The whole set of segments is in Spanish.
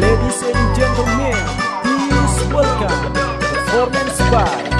Ladies and gentlemen, please welcome performance by.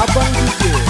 A Band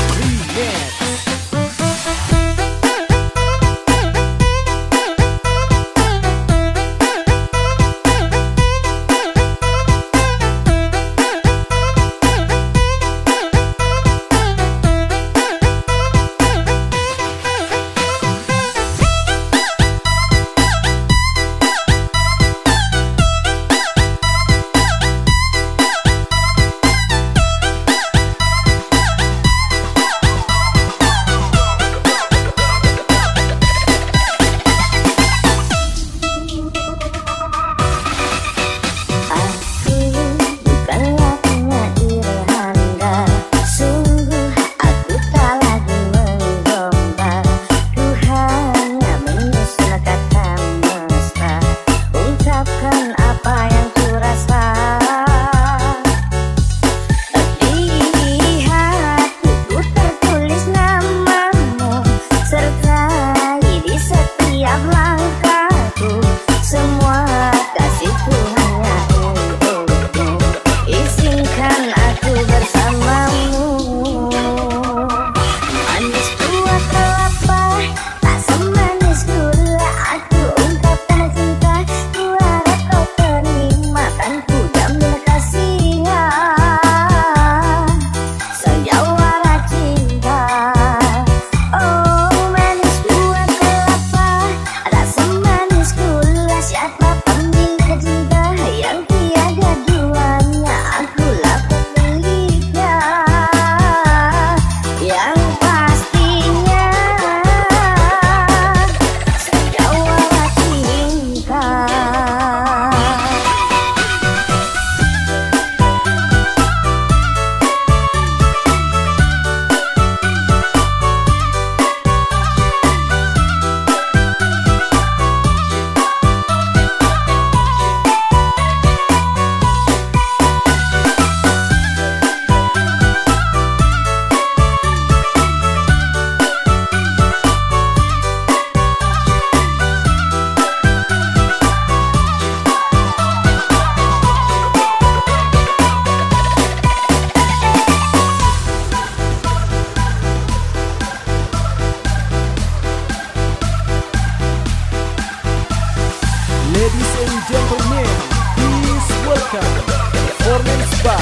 Cornel Spa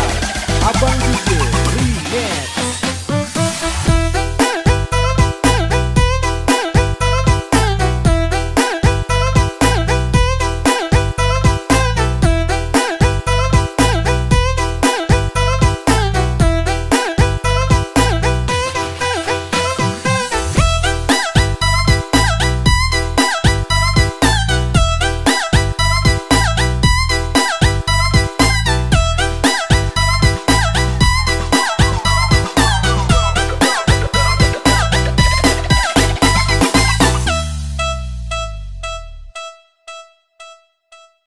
Abang DJ